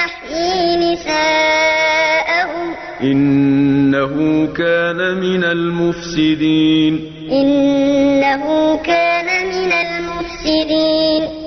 وَيَسْتَحْيِي نِسَاءَهُمْ ۚ. إِنَّهُ كَانَ مِنَ الْمُفْسِدِينَ. إِنَّهُ كَانَ